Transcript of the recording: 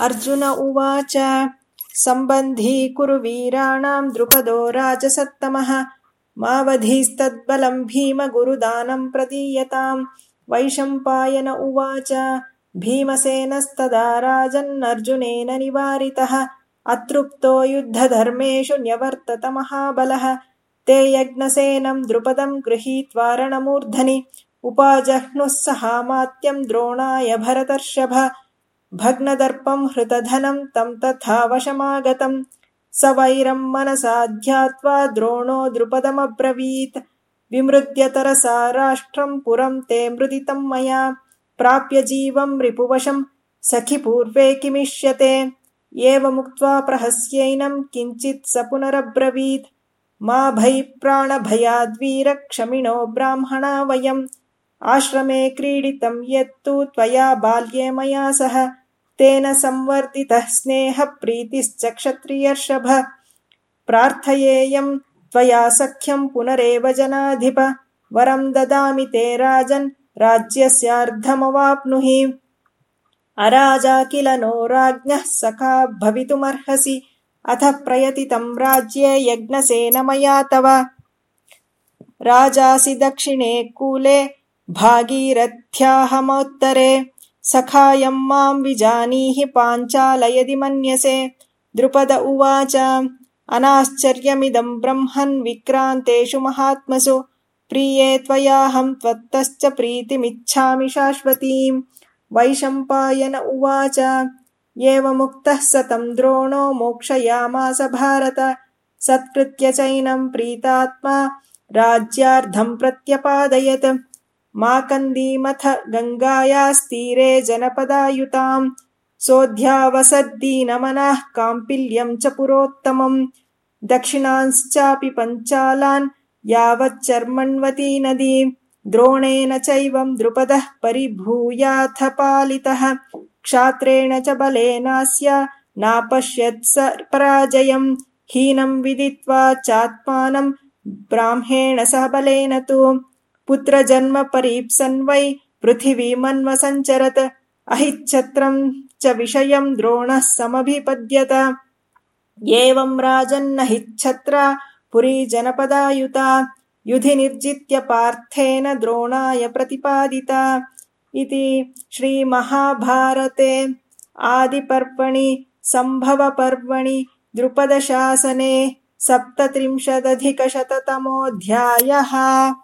अर्जुन उवाच सम्बन्धी कुरु वीराणाम् द्रुपदो राजसत्तमः। मावधीस्तद्बलम् भीम गुरुदानम् प्रदीयताम्। वैशम्पायन उवाच भीमसेनस्तदा राजन्नर्जुनेन निवारितः। अतृप्तो युद्धधर्मेषु न्यवर्तत महाबलः। ते यज्ञसेनम् द्रुपदम् गृहीत्वा रणमूर्धनि। उपाजह्नुः सहामात्यम् द्रोणाय भरतर्षभ भग्नदर्पम् हृतधनम् तम् तथा वशमागतम् स वैरम् मनसा ध्यात्वा द्रोणो द्रुपदमब्रवीत्। विमृद्यतरसा राष्ट्रम् पुरम् ते मृदितम् मया। प्राप्य जीवम् रिपुवशम् सखि पूर्वे किमिष्यते। एवमुक्त्वा प्रहस्यैनम् किञ्चित् स पुनरब्रवीत्। मा भयि प्राणभयाद्वीरक्षमिणो ब्राह्मणा वयम् आश्रमे क्रीडितम् यत्तु त्वया बाल्ये मया सह। तेन संवर्धितः स्नेहप्रीतिश्च क्षत्रियर्षभ। प्रार्थयेयम् त्वया सख्यम् पुनरेव जनाधिप। वरम् ददामि ते राजन् राज्यस्यार्धमवाप्नुहि। अराजा किल नो राज्ञः सखा भवितुमर्हसि। अथ प्रयतितम् राज्ये यज्ञसेन मया तव। राजासि दक्षिणे कूले भागीरथ्याहमोत्तरे सखायम् माम् विजानीहि पाञ्चाल यदि मन्यसे। द्रुपद उवाच अनाश्चर्यमिदम् ब्रह्मन् विक्रान्तेषु महात्मसु। प्रिये त्वयाहम् त्वत्तश्च प्रीतिमिच्छामि शाश्वतीम्। वैशम्पायन उवाच एवमुक्तः स तम् द्रोणो मोक्षयामास भारत। सत्कृत्य चैनम् प्रीतात्मा राज्यार्धम् प्रत्यपादयत् माकन्दीमथ गङ्गायास्तीरे जनपदायुताम् सोऽध्यावसद्दीनमनः काम्पिल्यम् च पुरोत्तमम्। दक्षिणांश्चापि पञ्चालान् यावच्चर्मण्वती नदी द्रोणेन चैवम् द्रुपदः परिभूयाथ पालितः। क्षात्रेण च बलेनास्य नापश्यत्स पराजयम्। हीनम् विदित्वा चात्मानम् ब्राह्मेण सह बलेन तु पुत्रजन्म परीप्सन् वै पृथिवीमन्वसञ्चरत् अहिच्छत्रम् च विषयम् द्रोणः समभिपद्यत। एवम् राजन्नहिच्छत्रा पुरी जनपदायुता युधि निर्जित्य पार्थेन द्रोणाय प्रतिपादिता। इति श्रीमहाभारते आदिपर्वणि सम्भवपर्वणि द्रुपदशासने सप्तत्रिंशदधिकशततमोऽध्यायः